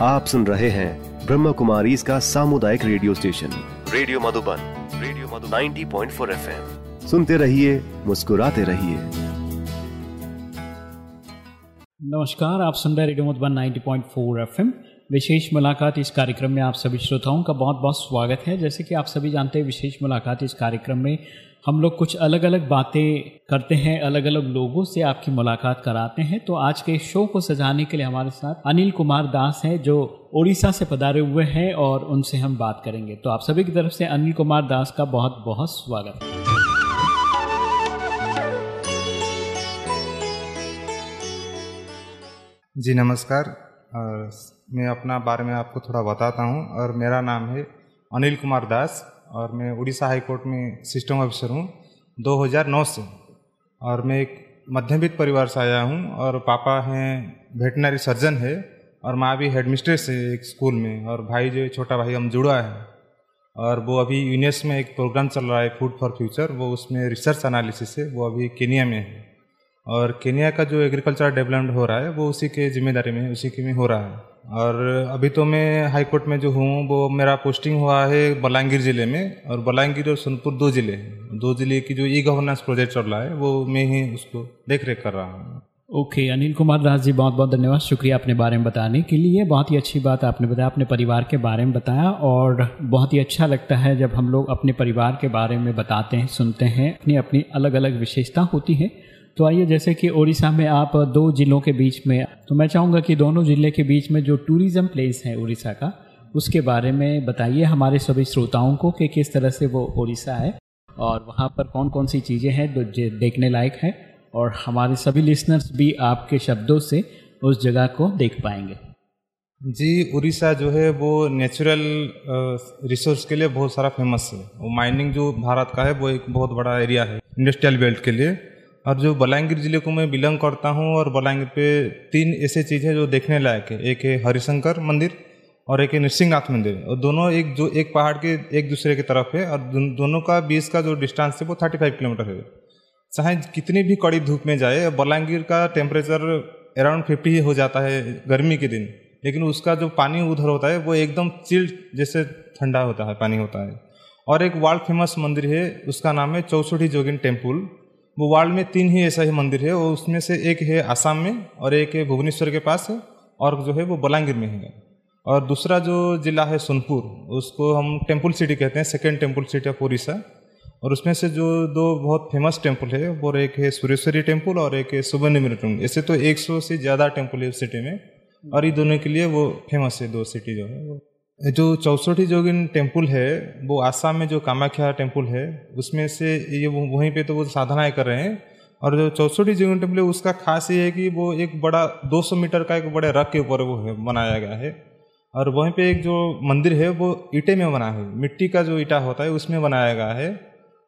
आप सुन रहे हैं ब्रह्म कुमारी इसका सामुदायिक radio station. Radio Madhuban radio Madhuban. 90.4 FM. सुनते रहिए मुस्कुराते रहिए। नमस्कार आप सुन रहे रेडियो मधुबन 90.4 एफएम। विशेष मुलाकात इस कार्यक्रम में आप सभी श्रोताओं का बहुत बहुत स्वागत है। जैसे कि आप सभी जानते हैं विशेष मुलाकात इस कार्यक्रम में हम लोग कुछ अलग अलग बातें करते हैं अलग अलग लोगों से आपकी मुलाकात कराते हैं। तो आज के शो को सजाने के लिए हमारे साथ अनिल कुमार दास हैं, जो ओडिशा से पधारे हुए हैं और उनसे हम बात करेंगे। तो आप सभी की तरफ़ से अनिल कुमार दास का बहुत बहुत स्वागत। है जी, नमस्कार। मैं अपना बारे में आपको थोड़ा बताता हूँ। और मेरा नाम है अनिल कुमार दास। और मैं उड़ीसा हाई कोर्ट में सिस्टम ऑफिसर हूँ 2009 से। और मैं एक मध्यमित परिवार से आया हूँ और पापा हैं वेटनरी सर्जन है और माँ भी हेडमिस्ट्रेस है एक स्कूल में और भाई जो छोटा भाई हम जुड़ा है। और वो अभी यूनेस में एक प्रोग्राम चल रहा है फ़ूड फॉर फ्यूचर वो उसमें रिसर्च एनालिसिस है, वो अभी केनिया में है। और केनिया का जो एग्रीकल्चर डेवलपमेंट हो रहा है वो उसी के ज़िम्मेदारी में उसी के में हो रहा है। और अभी तो मैं हाई कोर्ट में जो हूँ वो मेरा पोस्टिंग हुआ है बलांगीर ज़िले में और बलांगीर और सोनपुर दो ज़िले दो ज़िले की जो ई गवर्नेंस प्रोजेक्ट चल रहा है वो मैं ही उसको देख रेख कर रहा हूँ। ओके okay, अनिल कुमार दास जी बहुत बहुत धन्यवाद। शुक्रिया अपने बारे में बताने के लिए। बहुत ही अच्छी बात आपने बताया अपने परिवार के बारे में बताया और बहुत ही अच्छा लगता है जब हम लोग अपने परिवार के बारे में बताते हैं सुनते हैं अपनी अपनी अलग अलग विशेषता होती है। तो आइए जैसे कि ओडिशा में आप दो जिलों के बीच में तो मैं चाहूँगा कि दोनों ज़िले के बीच में जो टूरिज़्म प्लेस है उड़ीसा का, उसके बारे में बताइए हमारे सभी श्रोताओं को कि किस तरह से वो उड़ीसा है और वहाँ पर कौन कौन सी चीज़ें हैं जो देखने लायक है और हमारे सभी लिसनर्स भी आपके शब्दों से उस जगह को देख पाएँगे। जी उड़ीसा जो है वो नेचुरल रिसोर्स के लिए बहुत सारा फ़ेमस है। वो माइनिंग जो भारत का है, वो एक बहुत बड़ा एरिया है इंडस्ट्रियल बेल्ट के लिए। और जो बलांगीर ज़िले को मैं बिलोंग करता हूँ और बलांगीर पे तीन ऐसे चीज़ है जो देखने लायक है। एक है हरिशंकर मंदिर और एक है नृसिंहनाथ मंदिर। और दोनों एक जो एक पहाड़ के एक दूसरे की तरफ़ है और दोनों का बीच का जो डिस्टेंस है वो थर्टी फाइव किलोमीटर है। चाहे कितनी भी कड़ी धूप में जाए बलांगीर का टेम्परेचर अराउंड फिफ्टी ही हो जाता है गर्मी के दिन। लेकिन उसका जो पानी उधर होता है, वो एकदम चिल्ड जैसे ठंडा होता है, पानी होता है। और एक वर्ल्ड फ़ेमस मंदिर है, उसका नाम है चौसठी जोगिन टेंपल वो वर्ल्ड में तीन ही ऐसा ही मंदिर है और उसमें से एक है आसाम में और एक है भुवनेश्वर के पास है और जो है वो बलांगीर में है और दूसरा जो जिला है सोनपुर, उसको हम टेंपल सिटी कहते हैं, second temple city of Orissa. और उसमें से जो दो बहुत फ़ेमस टेंपल है, वो एक है सुरेश्वरी टेंपल और एक है सुबर्णमिर टेंपल। ऐसे तो 100 से ज़्यादा टेंपल है उस सिटी में और ये दोनों के लिए वो फ़ेमस है, दो सिटी जो है वो। जो चौसठी जोगिन टेंपल है, वो आसाम में जो कामाख्या टेंपल है, उसमें से ये वहीं पे तो वो साधनाएँ कर रहे हैं। और जो चौसठी जोगिन टेंपल है, उसका खास ये है कि वो एक बड़ा 200 मीटर का एक बड़े रख के ऊपर वो है, बनाया गया है। और वहीं पे एक जो मंदिर है, वो ईटे में बना है, मिट्टी का जो ईटा होता है, उसमें बनाया गया है।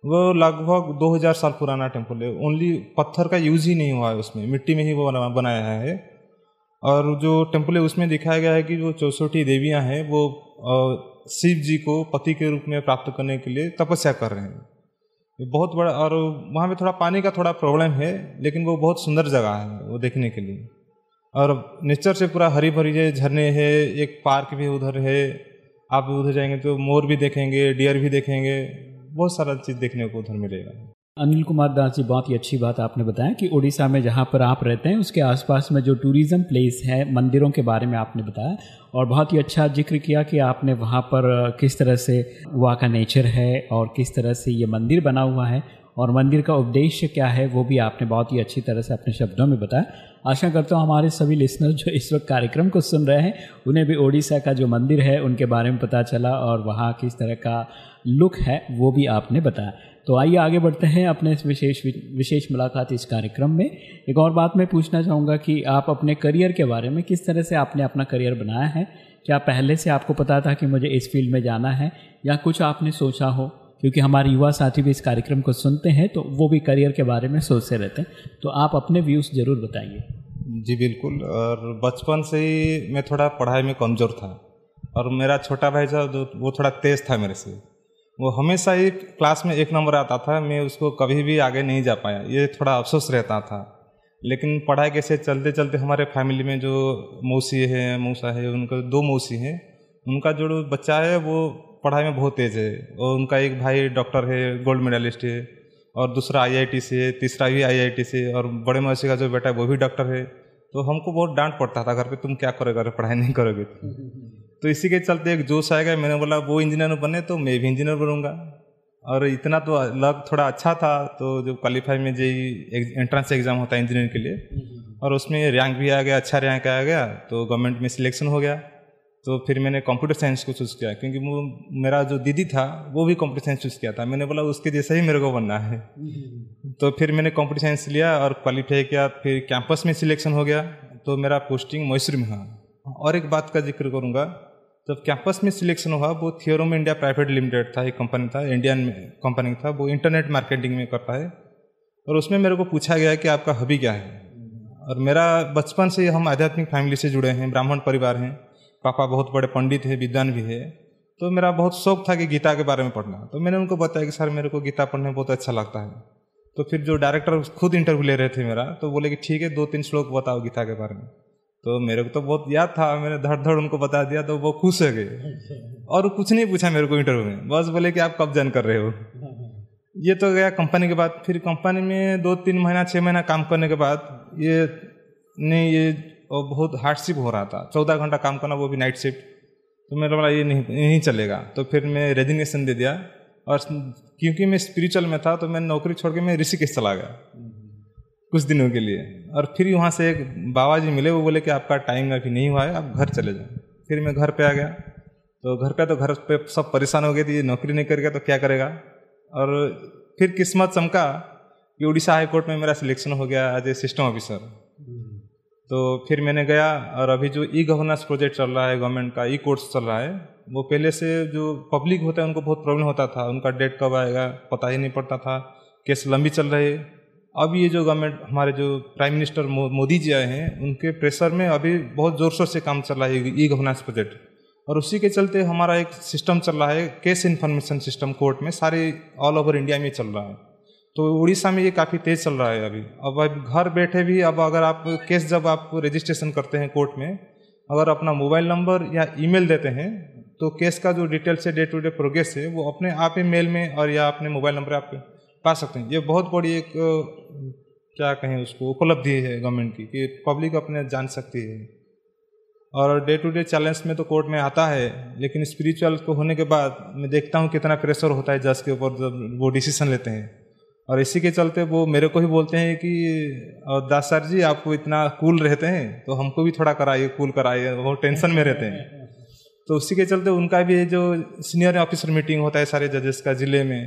वो लगभग 2000 साल पुराना टेंपल है, ओनली पत्थर का यूज़ ही नहीं हुआ है उसमें, मिट्टी में ही वो बनाया है। और जो टेंपल है, उसमें दिखाया गया है कि जो चौसठी देवियाँ हैं, वो शिव जी को पति के रूप में प्राप्त करने के लिए तपस्या कर रहे हैं। बहुत बड़ा, और वहाँ पे थोड़ा पानी का थोड़ा प्रॉब्लम है, लेकिन वो बहुत सुंदर जगह है, वो देखने के लिए। और नेचर से पूरा हरी भरी है झरने है, एक पार्क भी उधर है, आप उधर जाएँगे तो मोर भी देखेंगे, डियर भी देखेंगे, बहुत सारा चीज़ देखने को उधर मिलेगा। अनिल कुमार दास जी, बहुत ही अच्छी बात आपने बताया कि उड़ीसा में जहाँ पर आप रहते हैं, उसके आसपास में जो टूरिज़्म प्लेस है, मंदिरों के बारे में आपने बताया और बहुत ही अच्छा ज़िक्र किया कि आपने वहाँ पर किस तरह से वहाँ का नेचर है और किस तरह से ये मंदिर बना हुआ है और मंदिर का उद्देश्य क्या है, वो भी आपने बहुत ही अच्छी तरह से अपने शब्दों में बताया। आशा करता हूँ हमारे सभी लिसनर जो इस वक्त कार्यक्रम को सुन रहे हैं, उन्हें भी ओडिशा का जो मंदिर है, उनके बारे में पता चला और वहाँ किस तरह का लुक है, वो भी आपने बताया। तो आइए आगे बढ़ते हैं अपने इस विशेष विशेष मुलाकात इस कार्यक्रम में। एक और बात मैं पूछना चाहूँगा कि आप अपने करियर के बारे में किस तरह से आपने अपना करियर बनाया है? क्या पहले से आपको पता था कि मुझे इस फ़ील्ड में जाना है? या कुछ आपने सोचा हो? क्योंकि हमारे युवा साथी भी इस कार्यक्रम को सुनते हैं तो वो भी करियर के बारे में सोचते रहते हैं। तो आप अपने व्यूज़ ज़रूर बताइए। जी, बिल्कुल। और बचपन से ही मैं थोड़ा पढ़ाई में कमज़ोर था। और मेरा छोटा भाई था वो थोड़ा तेज़ था मेरे से। वो हमेशा ही क्लास में एक नंबर आता था, मैं उसको कभी भी आगे नहीं जा पाया। ये थोड़ा अफसोस रहता था। लेकिन पढ़ाई कैसे चलते चलते हमारे फैमिली में जो मौसी है, मौसा है, उनका दो मौसी हैं। उनका जो बच्चा है, वो पढ़ाई में बहुत तेज़ है। और उनका एक भाई डॉक्टर है, गोल्ड मेडलिस्ट है। और दूसरा आईआईटी से है, तीसरा भी आईआईटी से और बड़े मौसी का जो बेटा है, वो भी डॉक्टर है। तो हमको बहुत डांट पड़ता था घर पे, तुम क्या करोगे? अगर पढ़ाई नहीं करोगे तो, इसी के चलते एक जोश आएगा मैंने बोला वो इंजीनियर बने तो मैं भी इंजीनियर बनूँगा। और इतना तो लग थोड़ा अच्छा था तो जो क्वालिफाई में जे एंट्रेंस एग्ज़ाम होता है इंजीनियर के लिए और उसमें रैंक भी आ गया अच्छा रैंक आ गया तो गवर्नमेंट में सिलेक्शन हो गया। तो फिर मैंने कंप्यूटर साइंस को चूज़ किया क्योंकि वो मेरा जो दीदी था वो भी कंप्यूटर साइंस चूज़ किया था। मैंने बोला उसके जैसा ही मेरे को बनना है। तो फिर मैंने कंप्यूटर साइंस लिया और क्वालिफाई किया फिर कैंपस में सिलेक्शन हो गया। तो मेरा पोस्टिंग मैसूर में हुआ। और एक बात का ज़िक्र करूँगा जब कैंपस में सिलेक्शन हुआ, वो थियोरम इंडिया प्राइवेट लिमिटेड था, एक कंपनी था इंडियन कंपनी था, वो इंटरनेट मार्केटिंग में करता है और उसमें मेरे को पूछा गया कि आपका हबी क्या है? और मेरा बचपन से हम आध्यात्मिक फैमिली से जुड़े हैं, ब्राह्मण परिवार हैं, पापा बहुत बड़े पंडित हैं, विद्वान भी है। तो मेरा बहुत शौक था कि गीता के बारे में पढ़ना। तो मैंने उनको बताया कि सर, मेरे को गीता पढ़ने बहुत अच्छा लगता है। तो फिर जो डायरेक्टर खुद इंटरव्यू ले रहे थे मेरा तो बोले कि ठीक है दो तीन श्लोक बताओ गीता के बारे में। तो मेरे को तो बहुत याद था, मैंने धड़ धड़ उनको बता दिया तो वो खुश हो गए। और कुछ नहीं पूछा मेरे को इंटरव्यू में, बस बोले कि आप कब ज्वाइन कर रहे हो। ये तो गया कंपनी के बाद, फिर कंपनी में दो तीन महीना छः महीना काम करने के बाद ये, नहीं, ये और बहुत हार्ड शिप हो रहा था। चौदह घंटा काम करना, वो भी नाइट शिफ्ट तो मेरा बोला ये नहीं नहीं चलेगा। तो फिर मैं रेजिग्नेशन दे दिया। और क्योंकि मैं स्पिरिचुअल में था तो मैं नौकरी छोड़ के मैं ऋषिकेश चला गया। कुछ दिनों के लिए। और फिर वहाँ से एक बाबा जी मिले, वो बोले कि आपका टाइम अभी नहीं हुआ है, आप घर चले जाओ। फिर मैं घर पे आ गया। तो घर पे तो घर पे सब परेशान हो गए थे नौकरी नहीं करेगा तो क्या करेगा? और फिर किस्मत चमका कि उड़ीसा हाई कोर्ट में मेरा सिलेक्शन हो गया एज ए सिस्टम ऑफिसर तो फिर मैंने गया, और अभी जो ई गवर्नेंस प्रोजेक्ट चल रहा है गवर्नमेंट का ई कोर्स चल रहा है, वो पहले से जो पब्लिक होता है, उनको बहुत प्रॉब्लम होता था। उनका डेट कब आएगा, पता ही नहीं पड़ता था। केस लंबी चल रही अब ये जो गवर्नमेंट हमारे जो प्राइम मिनिस्टर मोदी जी आए हैं, उनके प्रेशर में अभी बहुत ज़ोर शोर से काम चल रहा है ई गवर्नेंस प्रोजेक्ट और उसी के चलते हमारा एक सिस्टम चल रहा है केस इन्फॉर्मेशन सिस्टम कोर्ट में, सारे ऑल ओवर इंडिया में चल रहा है। तो उड़ीसा में ये काफ़ी तेज़ चल रहा है अभी। अब अब घर बैठे भी, अब अगर आप केस जब आप रजिस्ट्रेशन करते हैं कोर्ट में, अगर अपना मोबाइल नंबर या ईमेल देते हैं तो केस का जो डिटेल्स है डे टू डे प्रोग्रेस है, वो अपने आप ही मेल में और या अपने मोबाइल नंबर आप पा सकते हैं। ये बहुत बड़ी एक क्या कहें उसको, उपलब्धि है गवर्नमेंट की कि पब्लिक अपने जान सकती है। और डे टू डे चैलेंज में तो कोर्ट में आता है, लेकिन स्पिरिचुअल को होने के बाद मैं देखता हूँ कितना प्रेशर होता है जज के ऊपर जब वो डिसीज़न लेते हैं। और इसी के चलते वो मेरे को ही बोलते हैं कि दास सर जी, आपको इतना कूल रहते हैं तो हमको भी थोड़ा कराइए कूल कराइए वो टेंशन में रहते हैं। तो उसी के चलते उनका भी जो सीनियर ऑफिसर मीटिंग होता है सारे जजेस का ज़िले में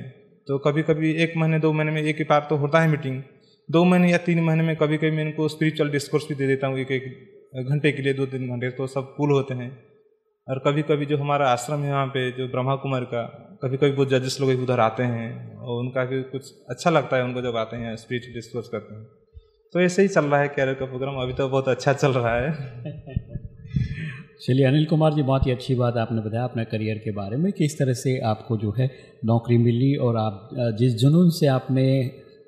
तो कभी कभी एक महीने, दो महीने में एक ही बार तो होता है मीटिंग। दो महीने या तीन महीने में कभी कभी मैं इनको स्पिरिचुअल डिस्कोर्स भी दे देता हूँ एक एक घंटे के लिए, दो तीन घंटे तो सब कूल होते हैं। और कभी कभी जो हमारा आश्रम है वहाँ पे, जो ब्रह्मा कुमार का कभी कभी वो जजेस लोग उधर आते हैं और उनका भी कुछ अच्छा लगता है उनको जब आते हैं स्पीच डिस्कस करते हैं। तो ऐसे ही चल रहा है कैरियर का प्रोग्राम अभी तो बहुत अच्छा चल रहा है। चलिए अनिल कुमार जी बहुत ही अच्छी बात आपने बताया अपने करियर के बारे में किस तरह से आपको जो है नौकरी मिली और आप जिस जुनून से आपने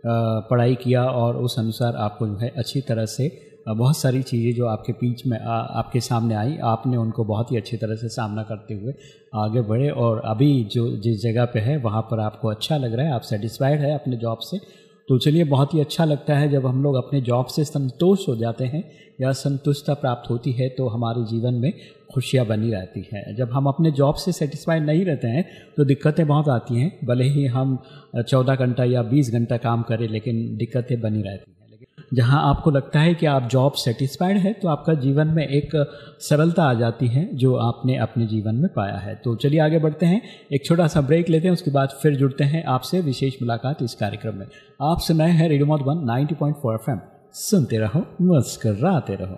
पढ़ाई किया और उस अनुसार आपको जो है अच्छी तरह से बहुत सारी चीज़ें जो आपके बीच में आ, आपके सामने आई आपने उनको बहुत ही अच्छी तरह से सामना करते हुए आगे बढ़े और अभी जो जिस जगह पे है वहाँ पर आपको अच्छा लग रहा है आप सेटिस्फाइड है अपने जॉब से तो चलिए बहुत ही अच्छा लगता है जब हम लोग अपने जॉब से संतोष हो जाते हैं या संतुष्टता प्राप्त होती है तो हमारे जीवन में खुशियाँ बनी रहती हैं। जब हम अपने जॉब से सेटिस्फाइड नहीं रहते हैं तो दिक्कतें बहुत आती हैं। भले ही हम चौदह घंटा या बीस घंटा काम करें, लेकिन दिक्कतें बनी रहती हैं। जहाँ आपको लगता है कि आप जॉब सेटिस्फाइड है तो आपका जीवन में एक सरलता आ जाती है जो आपने अपने जीवन में पाया है। तो चलिए आगे बढ़ते हैं, एक छोटा सा ब्रेक लेते हैं, उसके बाद फिर जुड़ते हैं आपसे विशेष मुलाकात इस कार्यक्रम में। आप सुनाए हैं radio one ninety point four F सुनते रहो, मुस्कराते रहो।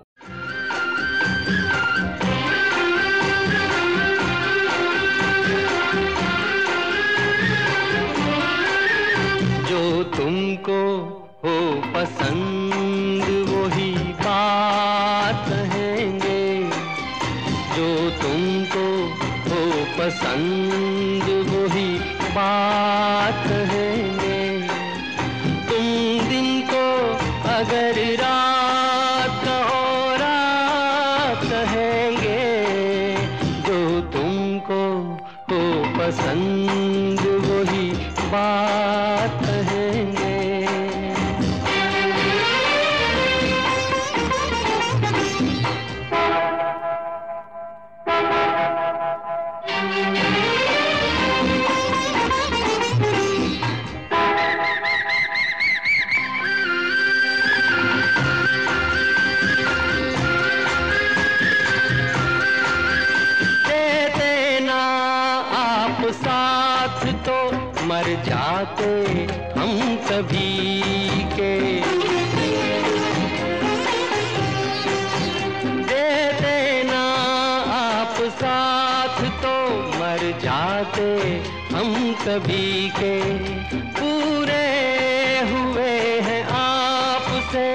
आपसे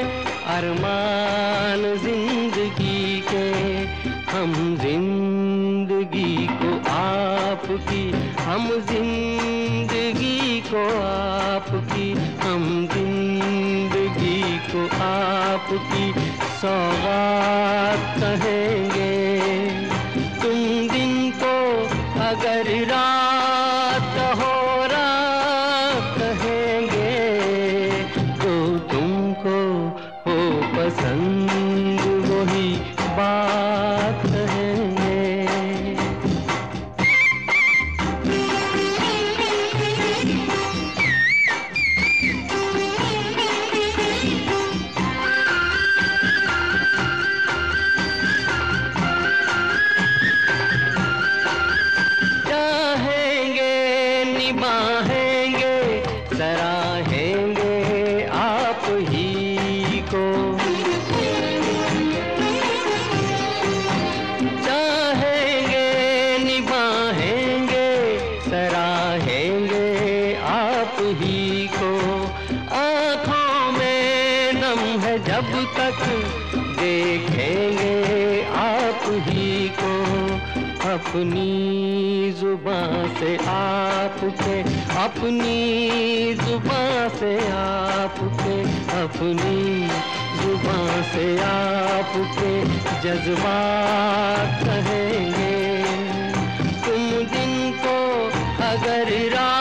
अरमान ज़िंदगी के, हम ज़िंदगी को आपकी, हम ज़िंदगी को आपकी, हम ज़िंदगी को आपकी सौगात कहेंगे। तुम दिन को अगर रात ಮಾ अपनी ज़ुबान से आपके, अपनी ज़ुबान से आपके जज्बात कहेंगे। तुम दिन को अगर रात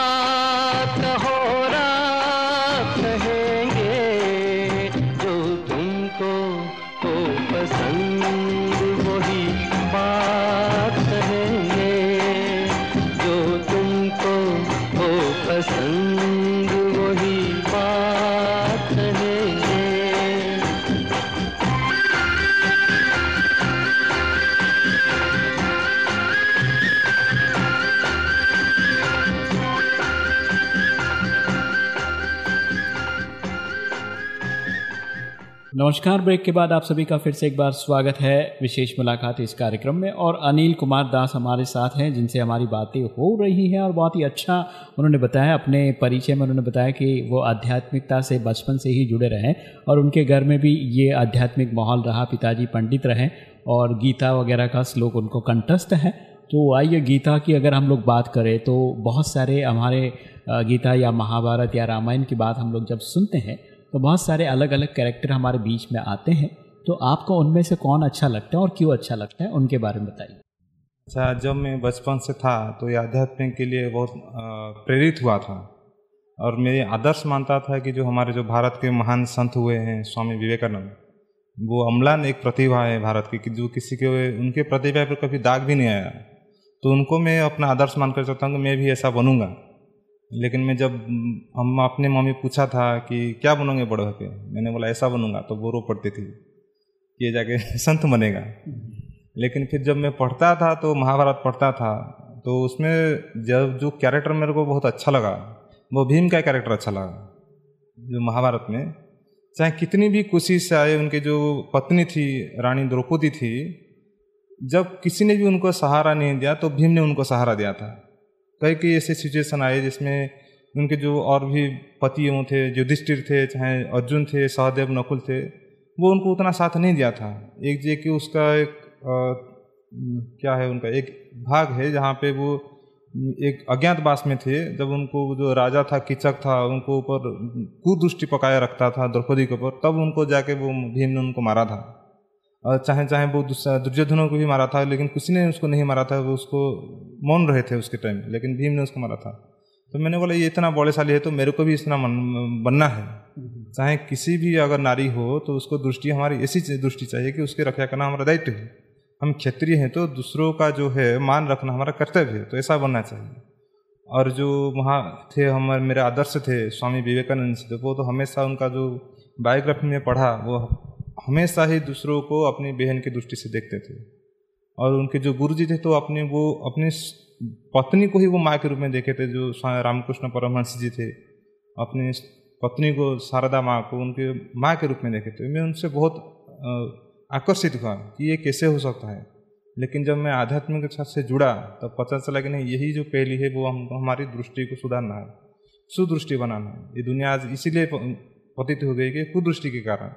नमस्कार, ब्रेक के बाद आप सभी का फिर से एक बार स्वागत है विशेष मुलाकात इस कार्यक्रम में और अनिल कुमार दास हमारे साथ हैं, जिनसे हमारी बातें हो रही हैं और बहुत ही अच्छा उन्होंने बताया, अपने परिचय में उन्होंने बताया कि वो आध्यात्मिकता से बचपन से ही जुड़े रहे और उनके घर में भी ये आध्यात्मिक माहौल रहा, पिताजी पंडित रहे और गीता वगैरह का श्लोक उनको कंठस्थ है। तो आइए गीता की अगर हम लोग बात करें तो बहुत सारे हमारे गीता या महाभारत या रामायण की बात हम लोग जब सुनते हैं तो बहुत सारे अलग अलग कैरेक्टर हमारे बीच में आते हैं तो आपको उनमें से कौन अच्छा लगता है और क्यों अच्छा लगता है, उनके बारे में बताइए। अच्छा जब मैं बचपन से था तो ये अध्यात्म के लिए बहुत प्रेरित हुआ था। और मैं आदर्श मानता था कि जो हमारे जो भारत के महान संत हुए हैं, स्वामी विवेकानंद, वो अम्लान एक प्रतिभा है भारत की, कि जो किसी के, उनके प्रतिभा पर कभी दाग भी नहीं आया। तो उनको मैं अपना आदर्श मानकर चलता हूँ कि मैं भी ऐसा बनूँगा। लेकिन मैं जब हम अपने मम्मी पूछा था कि क्या बनोगे बड़े होके, मैंने बोला, ऐसा बनूँगा। तो वो रो पड़ती थी कि ये जाके संत बनेगा। लेकिन फिर जब मैं पढ़ता था तो महाभारत पढ़ता था तो उसमें जब जो कैरेक्टर मेरे को बहुत अच्छा लगा, वो भीम का कैरेक्टर अच्छा लगा, जो महाभारत में। चाहे कितनी भी कोशिश आए, उनके जो पत्नी थी, रानी द्रौपदी थी, जब किसी ने भी उनको सहारा नहीं दिया तो भीम ने उनको सहारा दिया था। कई कई ऐसे सिचुएशन आए जिसमें उनके जो और भी पति वो थे युधिष्ठिर थे चाहे अर्जुन थे सहदेव नकुल थे वो उनको उतना साथ नहीं दिया था। एक जे कि उसका एक अ, क्या है उनका एक भाग है जहाँ पे वो एक अज्ञातवास में थे जब उनको जो राजा था किचक था उनको ऊपर कुदृष्टि पकाए रखता था द्रौपदी के ऊपर तब उनको जाके वो भीम ने उनको मारा था। और चाहे चाहे वो दुर्योधनों को भी मारा था, लेकिन किसी ने उसको नहीं मारा था, वो उसको मौन रहे थे उसके टाइम लेकिन भीम ने उसको मारा था। तो मैंने बोला, ये इतना बौलशाली है तो मेरे को भी इतना बनना है। चाहे किसी भी अगर नारी हो तो उसको दृष्टि, हमारी ऐसी दृष्टि चाहिए कि उसकी रक्षा करना हमारा दायित्व है। हम क्षेत्रीय हैं तो दूसरों का जो है, मान रखना हमारा कर्तव्य है तो ऐसा बनना चाहिए। और जो वहाँ थे, हमारे, मेरे आदर्श थे, स्वामी विवेकानंद जी, वो तो हमेशा उनका जो बायोग्राफी में पढ़ा, वो हमेशा ही दूसरों को अपनी बहन की दृष्टि से देखते थे। और उनके जो गुरु जी थे तो अपने वो, अपनी पत्नी को ही वो माँ के रूप में देखे थे, जो रामकृष्ण परमहंस जी थे। अपनी पत्नी को, शारदा माँ को, उनके माँ के रूप में देखे थे। मैं उनसे बहुत आकर्षित हुआ कि ये कैसे हो सकता है। लेकिन जब मैं आध्यात्मिक के साथ से जुड़ा, तब पता चला कि नहीं, यही जो पहली है, वो हम, हमारी दृष्टि को सुधारना है, सुदृष्टि बनाना है। ये दुनिया आज इसीलिए पतित हो गई कि कुदृष्टि के कारण।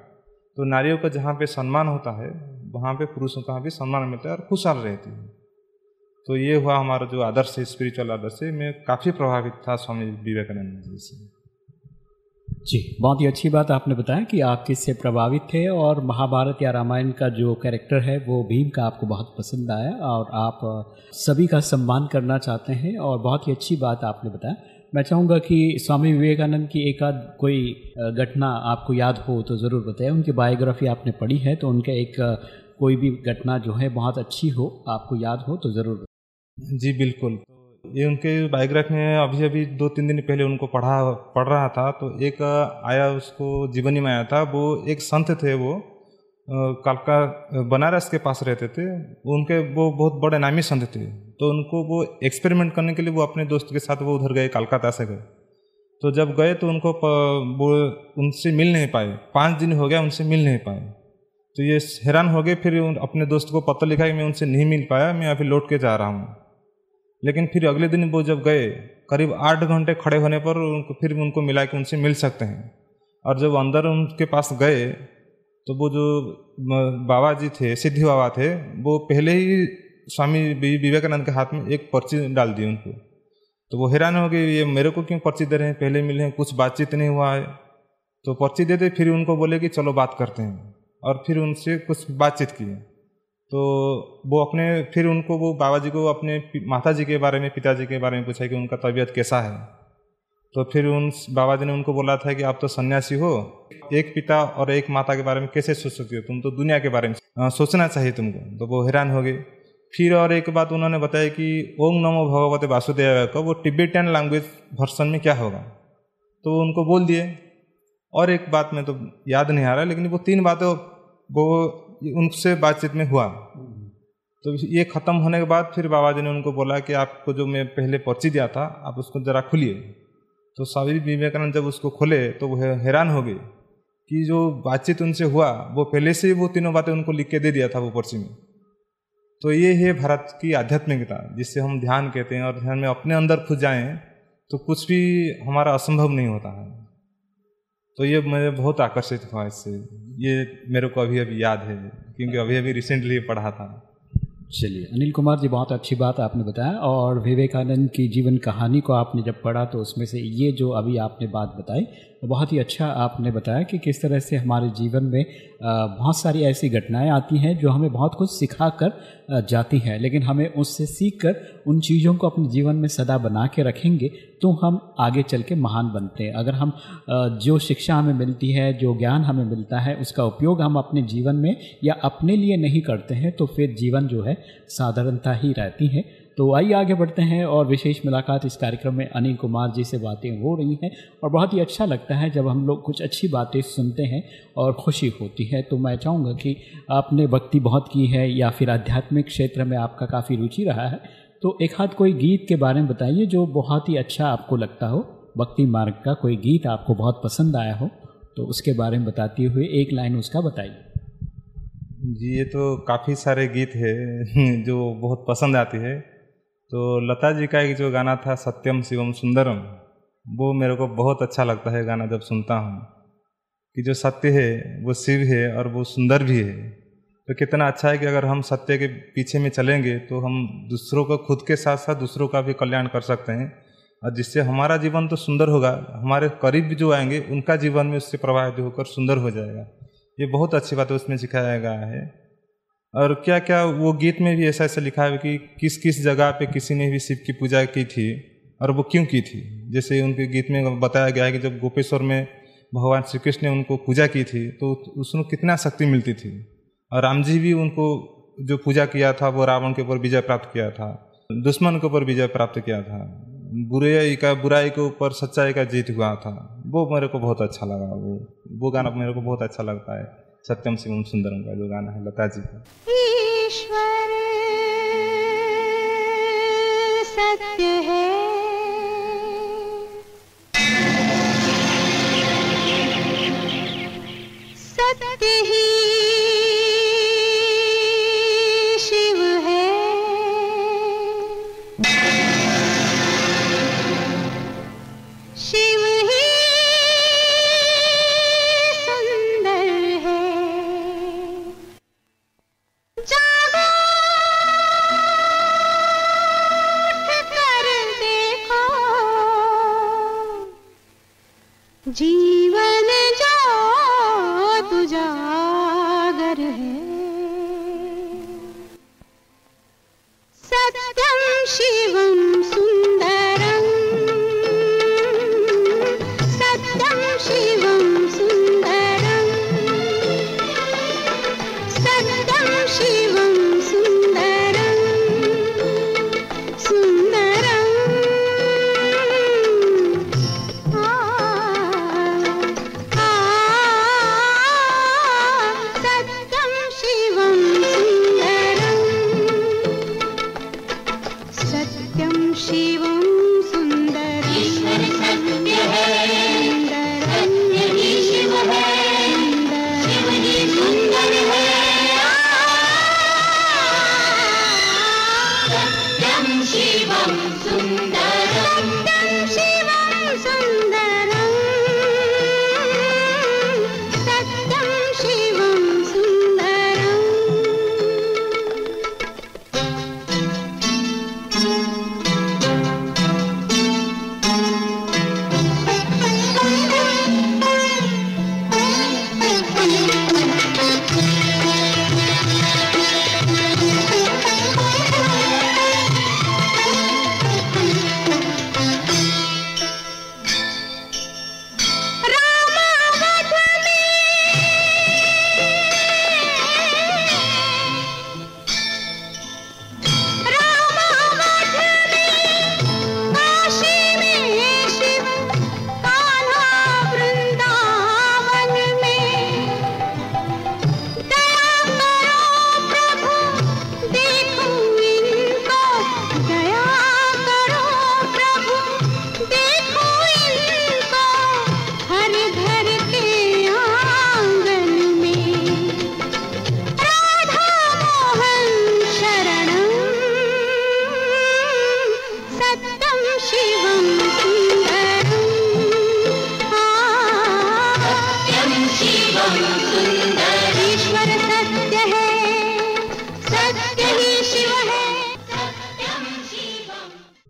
तो नारियों का जहाँ पे सम्मान होता है, वहाँ पे पुरुषों का भी सम्मान मिलता है और खुशहाल रहती है। तो ये हुआ हमारा जो आदर्श है स्पिरिचुअल आदर्श है, मैं काफ़ी प्रभावित था स्वामी विवेकानंद जी से। जी, बहुत ही अच्छी बात आपने बताया कि आप किससे प्रभावित थे और महाभारत या रामायण का जो कैरेक्टर है, वो भीम का आपको बहुत पसंद आया और आप सभी का सम्मान करना चाहते हैं और बहुत ही अच्छी बात आपने बताया। मैं चाहूँगा कि स्वामी विवेकानंद की एक आध कोई घटना आपको याद हो तो ज़रूर बताएँ। उनकी बायोग्राफी आपने पढ़ी है तो उनका एक कोई भी घटना जो है बहुत अच्छी हो, आपको याद हो तो ज़रूर जी, बिल्कुल। ये उनके बायोग्राफी में अभी अभी दो तीन दिन पहले उनको पढ़ा, पढ़ रहा था तो एक आया उसको, जीवनी में आया था, वो एक संत थे वो कलका, बनारस के पास रहते थे। उनके वो बहुत बड़े नामी संत थे। तो उनको वो एक्सपेरिमेंट करने के लिए वो अपने दोस्त के साथ वो उधर गए, कलकत्ता से गए। तो जब गए तो उनको वो उनसे मिल नहीं पाए। पाँच दिन हो गया उनसे मिल नहीं पाए। तो ये हैरान हो गए, फिर अपने दोस्त को पता लिखा कि मैं उनसे नहीं मिल पाया, मैं अभी लौट के जा रहा हूँ। लेकिन फिर अगले दिन वो जब गए, करीब आठ घंटे खड़े होने पर उनको, फिर उनको मिला कि उनसे मिल सकते हैं। और जब अंदर उनके पास गए तो वो जो बाबा जी थे, सिद्धि बाबा थे, वो पहले ही स्वामी विवेकानंद के हाथ में एक पर्ची डाल दी उनको। तो वो हैरान हो गए, ये मेरे को क्यों पर्ची दे रहे हैं? पहले मिले हैं, कुछ बातचीत नहीं हुआ है। तो पर्ची दे दे, फिर उनको बोले कि, चलो बात करते हैं। और फिर उनसे कुछ बातचीत की। तो वो अपने, फिर उनको वो बाबा जी को अपने माता जी के बारे में, पिताजी के बारे में पूछा कि उनका तबीयत कैसा है। तो फिर उन बाबा जी ने उनको बोला था कि, आप तो सन्यासी हो, एक पिता और एक माता के बारे में कैसे सोच सकते हो? तुम तो दुनिया के बारे में सोचना चाहिए तुमको। तो वो हैरान हो गए। फिर और एक बात उन्होंने बताया कि ओम नमो भगवते वासुदेव का वो टिबेटियन लैंग्वेज वर्सन में क्या होगा? तो उनको बोल दिए। और एक बात में तो याद नहीं आ रहा, लेकिन वो तीन बातें वो उनसे बातचीत में हुआ। तो ये ख़त्म होने के बाद फिर बाबा जी ने उनको बोला कि आपको जो मैं पहले पर्ची दिया था, आप उसको ज़रा खुलिए। तो स्वामी विवेकानंद जब उसको खोले तो वो है- हैरान हो गए कि जो बातचीत उनसे हुआ, वो पहले से ही वो तीनों बातें उनको लिख के दे दिया था वो पर्ची में। तो ये है भारत की आध्यात्मिकता, जिससे हम ध्यान कहते हैं और ध्यान में अपने अंदर खुद जाएँ तो कुछ भी हमारा असंभव नहीं होता है। तो ये मुझे बहुत आकर्षित हुआ इससे। ये मेरे को अभी अभी याद है, क्योंकि अभी अभी रिसेंटली पढ़ा था। चलिए, अनिल कुमार जी, बहुत अच्छी बात आपने बताया और विवेकानंद की जीवन कहानी को आपने जब पढ़ा तो उसमें से ये जो अभी आपने बात बताई बहुत ही अच्छा आपने बताया कि किस तरह से हमारे जीवन में बहुत सारी ऐसी घटनाएँ आती हैं जो हमें बहुत कुछ सिखा कर जाती हैं। लेकिन हमें उससे सीख कर उन चीज़ों को अपने जीवन में सदा बना के रखेंगे तो हम आगे चल के महान बनते हैं। अगर हम जो शिक्षा हमें मिलती है, जो ज्ञान हमें मिलता है, उसका उपयोग हम अपने जीवन में या अपने लिए नहीं करते हैं तो फिर जीवन जो है साधारणता ही रहती है। तो आइए आगे बढ़ते हैं और विशेष मुलाकात इस कार्यक्रम में अनिल कुमार जी से बातें हो रही हैं और बहुत ही अच्छा लगता है जब हम लोग कुछ अच्छी बातें सुनते हैं और खुशी होती है। तो मैं चाहूँगा कि आपने भक्ति बहुत की है या फिर आध्यात्मिक क्षेत्र में आपका काफ़ी रुचि रहा है तो एक हाथ कोई गीत के बारे में बताइए जो बहुत ही अच्छा आपको लगता हो। भक्ति मार्ग का कोई गीत आपको बहुत पसंद आया हो तो उसके बारे में बताते हुए एक लाइन उसका बताइए। जी, ये तो काफ़ी सारे गीत है जो बहुत पसंद आते है। तो लता जी का एक जो गाना था सत्यम शिवम सुंदरम, वो मेरे को बहुत अच्छा लगता है गाना जब सुनता हूँ। कि जो सत्य है, वो शिव है और वो सुंदर भी है। तो कितना अच्छा है कि अगर हम सत्य के पीछे में चलेंगे तो हम दूसरों को खुद के साथ साथ दूसरों का भी कल्याण कर सकते हैं। और जिससे हमारा जीवन तो सुंदर होगा, हमारे करीब भी जो आएँगे, उनका जीवन में उससे प्रभावित होकर सुंदर हो जाएगा। ये बहुत अच्छी बात है, उसमें सिखाया गया है। और क्या क्या वो गीत में भी ऐसा ऐसा लिखा है कि किस किस जगह पे किसी ने भी शिव की पूजा की थी और वो क्यों की थी? जैसे उनके गीत में बताया गया है कि जब गोपेश्वर में भगवान श्री कृष्ण ने उनको पूजा की थी तो उसमें कितना शक्ति मिलती थी। और राम जी भी उनको जो पूजा किया था, वो रावण के ऊपर विजय प्राप्त किया था, दुश्मन के ऊपर विजय प्राप्त किया था। बुराई का, बुराई के ऊपर सच्चाई का जीत हुआ था। वो मेरे को बहुत अच्छा लगा, वो वो गाना मेरे को बहुत अच्छा लगता है। सत्यम सिंह सुंदरम का जो गाना है, लता जी का। ईश्वर, सत्य है। सत्य ही जो।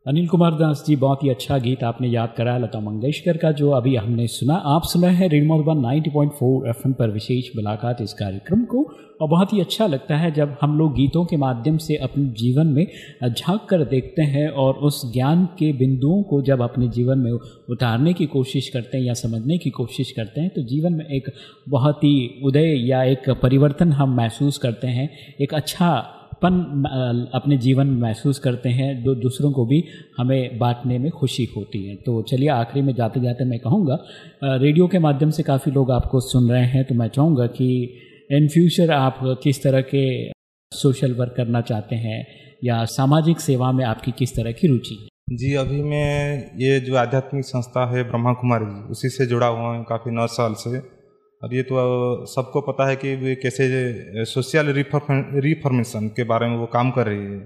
अनिल कुमार दास जी, बहुत ही अच्छा गीत आपने याद कराया। लता मंगेशकर का जो अभी हमने सुना, आप सुना है रेडियो मधुबन 90.4 एफएम पर विशेष मुलाकात इस कार्यक्रम को। और बहुत ही अच्छा लगता है जब हम लोग गीतों के माध्यम से अपने जीवन में झाँक कर देखते हैं और उस ज्ञान के बिंदुओं को जब अपने जीवन में उतारने की कोशिश करते हैं या समझने की कोशिश करते हैं तो जीवन में एक बहुत ही उदय या एक परिवर्तन हम महसूस करते हैं। एक अच्छा पन अपने जीवन महसूस करते हैं, दो, दूसरों को भी हमें बांटने में खुशी होती है। तो चलिए, आखिरी में जाते जाते मैं कहूँगा रेडियो के माध्यम से काफ़ी लोग आपको सुन रहे हैं तो मैं चाहूँगा कि इन फ्यूचर आप किस तरह के सोशल वर्क करना चाहते हैं या सामाजिक सेवा में आपकी किस तरह की रुचि जी, अभी मैं ये जो आध्यात्मिक संस्था है ब्रह्मा कुमारी जी, उसी से जुड़ा हुआ हूँ काफ़ी नौ साल से। और ये तो सबको पता है कि वे कैसे सोशल रिफॉर्मेशन के बारे में वो काम कर रही है।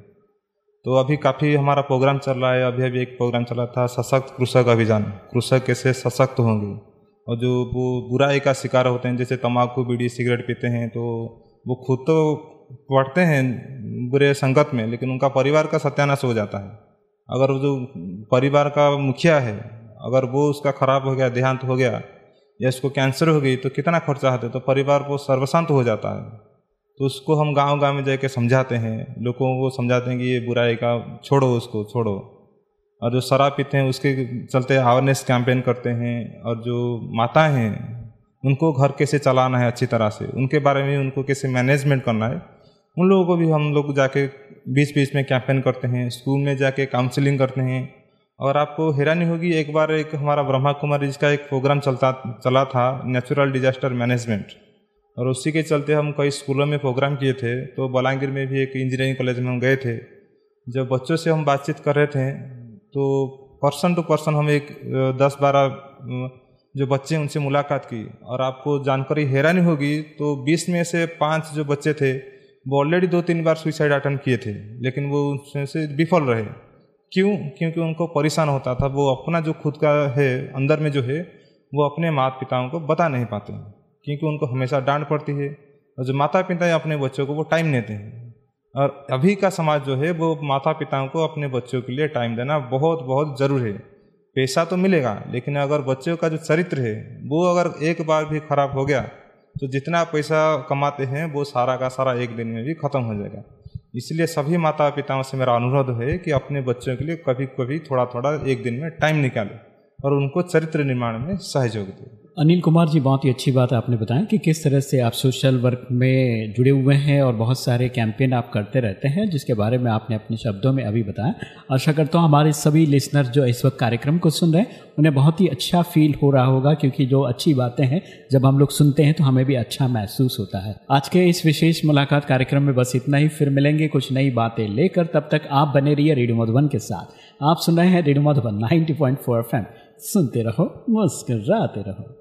तो अभी काफ़ी हमारा प्रोग्राम चल रहा है। अभी अभी एक प्रोग्राम चला था, सशक्त कृषक अभियान। कृषक कैसे सशक्त होंगे? और जो वो बुराई का शिकार होते हैं, जैसे तम्बाकू बीड़ी, सिगरेट पीते हैं तो वो खुद तो पढ़ते हैं बुरे संगत में, लेकिन उनका परिवार का सत्यानाश हो जाता है। अगर जो परिवार का मुखिया है, अगर वो उसका खराब हो गया, देहांत हो गया या इसको कैंसर हो गई तो कितना खर्चा आते तो परिवार वो सर्वशांत हो जाता है। तो उसको हम गाँव गाँव में जाके समझाते हैं। लोगों को समझाते हैं कि ये बुराई का, छोड़ो उसको, छोड़ो। और जो शराब पीते हैं, उसके चलते अवेयरनेस कैंपेन करते हैं। और जो माता हैं, उनको घर कैसे चलाना है अच्छी तरह से? उनके बारे में उनको कैसे मैनेजमेंट करना है? उन लोगों को भी हम लोग जाके बीच बीच में कैंपेन करते हैं। स्कूल में जाके काउंसलिंग करते हैं। और आपको हैरानी होगी, एक बार एक हमारा ब्रह्मा कुमारी जी का एक प्रोग्राम चलता, चला था नेचुरल डिजास्टर मैनेजमेंट और उसी के चलते हम कई स्कूलों में प्रोग्राम किए थे तो बलांगीर में भी एक इंजीनियरिंग कॉलेज में हम गए थे। जब बच्चों से हम बातचीत कर रहे थे तो पर्सन टू पर्सन हम एक, दस बारह, जो बच्चे उनसे मुलाकात की। और आपको जानकारी हैरानी होगी तो बीस में से पाँच जो बच्चे थे, वो ऑलरेडी दो तीन बार सुइसाइड अटेम्प्ट किए थे, लेकिन वो उसमें से विफल रहे। क्यों? क्योंकि उनको परेशान होता था। वो अपना जो खुद का है, अंदर में जो है, वो अपने माता पिताओं को बता नहीं पाते हैं। क्योंकि उनको हमेशा डांट पड़ती है और जो माता पिता अपने बच्चों को वो टाइम देते हैं। और अभी का समाज जो है, वो माता पिताओं को अपने बच्चों के लिए टाइम देना बहुत बहुत ज़रूर है। पैसा तो मिलेगा, लेकिन अगर बच्चों का जो चरित्र है, वो अगर एक बार भी खराब हो गया तो जितना पैसा कमाते हैं, वो सारा का सारा एक दिन में भी ख़त्म हो जाएगा। इसलिए सभी माता पिताओं से मेरा अनुरोध है कि अपने बच्चों के लिए कभी कभी थोड़ा थोड़ा एक दिन में टाइम निकालें और उनको चरित्र निर्माण में सहयोग दें। अनिल कुमार जी, बहुत ही अच्छी बात आपने बताया कि किस तरह से आप सोशल वर्क में जुड़े हुए हैं और बहुत सारे कैंपेन आप करते रहते हैं, जिसके बारे में आपने अपने शब्दों में अभी बताया। आशा करता हूँ हमारे सभी लिसनर जो इस वक्त कार्यक्रम को सुन रहे हैं, उन्हें बहुत ही अच्छा फील हो रहा होगा, क्योंकि जो अच्छी बातें हैं, जब हम लोग सुनते हैं तो हमें भी अच्छा महसूस होता है। आज के इस विशेष मुलाकात कार्यक्रम में बस इतना ही, फिर मिलेंगे कुछ नई बातें लेकर। तब तक आप बने रहिए रेडियो मधुबन के साथ। आप सुन रहे हैं रेडियो मधुबन नाइनटी पॉइंट सुनते रहो, मुस्कराते रहो।